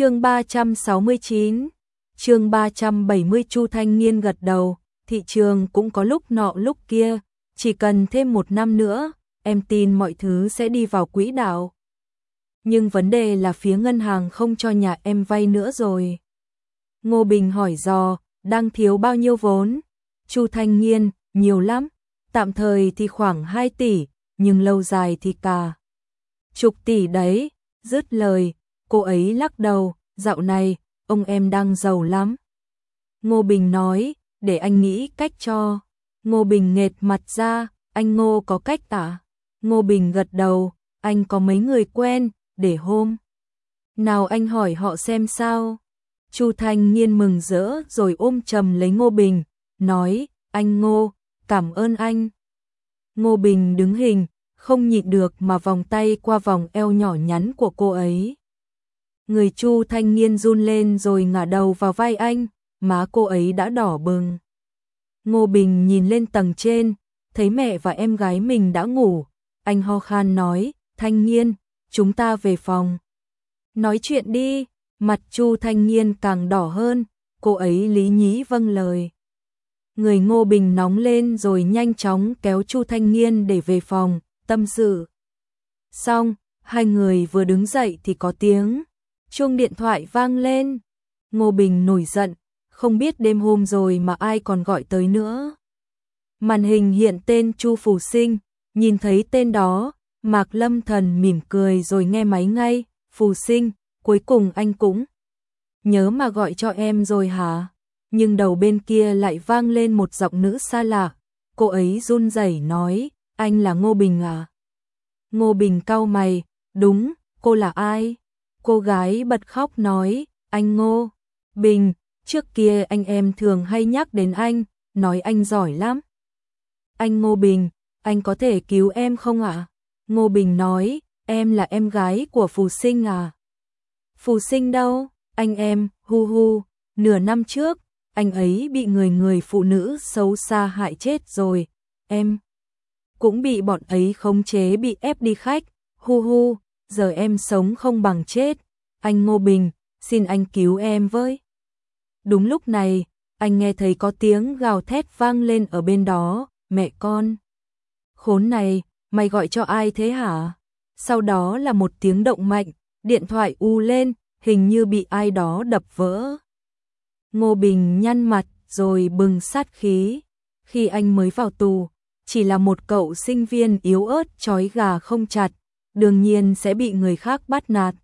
chương 369, chương 370 Chu Thanh Niên gật đầu, thị trường cũng có lúc nọ lúc kia, chỉ cần thêm một năm nữa, em tin mọi thứ sẽ đi vào quỹ đạo. Nhưng vấn đề là phía ngân hàng không cho nhà em vay nữa rồi. Ngô Bình hỏi dò, đang thiếu bao nhiêu vốn? Chu Thanh nghiên nhiều lắm, tạm thời thì khoảng 2 tỷ, nhưng lâu dài thì cả. Chục tỷ đấy, dứt lời, cô ấy lắc đầu, dạo này, ông em đang giàu lắm. Ngô Bình nói, để anh nghĩ cách cho. Ngô Bình nghệt mặt ra, anh Ngô có cách tả Ngô Bình gật đầu, anh có mấy người quen, để hôm. Nào anh hỏi họ xem sao. Chu Thanh Nhiên mừng rỡ rồi ôm chầm lấy Ngô Bình, nói, anh Ngô, cảm ơn anh. Ngô Bình đứng hình, không nhịn được mà vòng tay qua vòng eo nhỏ nhắn của cô ấy. Người Chu Thanh Niên run lên rồi ngả đầu vào vai anh, má cô ấy đã đỏ bừng. Ngô Bình nhìn lên tầng trên, thấy mẹ và em gái mình đã ngủ, anh ho khan nói, Thanh Niên chúng ta về phòng. Nói chuyện đi, mặt Chu Thanh Niên càng đỏ hơn, cô ấy lý nhí vâng lời. Người Ngô Bình nóng lên rồi nhanh chóng kéo Chu Thanh Niên để về phòng, tâm sự. Xong, hai người vừa đứng dậy thì có tiếng chuông điện thoại vang lên. Ngô Bình nổi giận, không biết đêm hôm rồi mà ai còn gọi tới nữa. Màn hình hiện tên Chu Phù Sinh, nhìn thấy tên đó, Mạc Lâm Thần mỉm cười rồi nghe máy ngay, Phù Sinh, cuối cùng anh cũng nhớ mà gọi cho em rồi hả? Nhưng đầu bên kia lại vang lên một giọng nữ xa lạ, cô ấy run rẩy nói, anh là Ngô Bình à? Ngô Bình cau mày, đúng, cô là ai? Cô gái bật khóc nói, anh Ngô Bình, trước kia anh em thường hay nhắc đến anh, nói anh giỏi lắm. Anh Ngô Bình, anh có thể cứu em không ạ? Ngô Bình nói, em là em gái của Phù Sinh à? Phù Sinh đâu? Anh em, hu hu, nửa năm trước, anh ấy bị người người phụ nữ xấu xa hại chết rồi, em cũng bị bọn ấy khống chế bị ép đi khách, hu hu, giờ em sống không bằng chết, anh Ngô Bình, xin anh cứu em với. Đúng lúc này, anh nghe thấy có tiếng gào thét vang lên ở bên đó, mẹ con. Khốn này, mày gọi cho ai thế hả? Sau đó là một tiếng động mạnh, điện thoại u lên, hình như bị ai đó đập vỡ. Ngô Bình nhăn mặt rồi bừng sát khí. Khi anh mới vào tù, chỉ là một cậu sinh viên yếu ớt trói gà không chặt, đương nhiên sẽ bị người khác bắt nạt.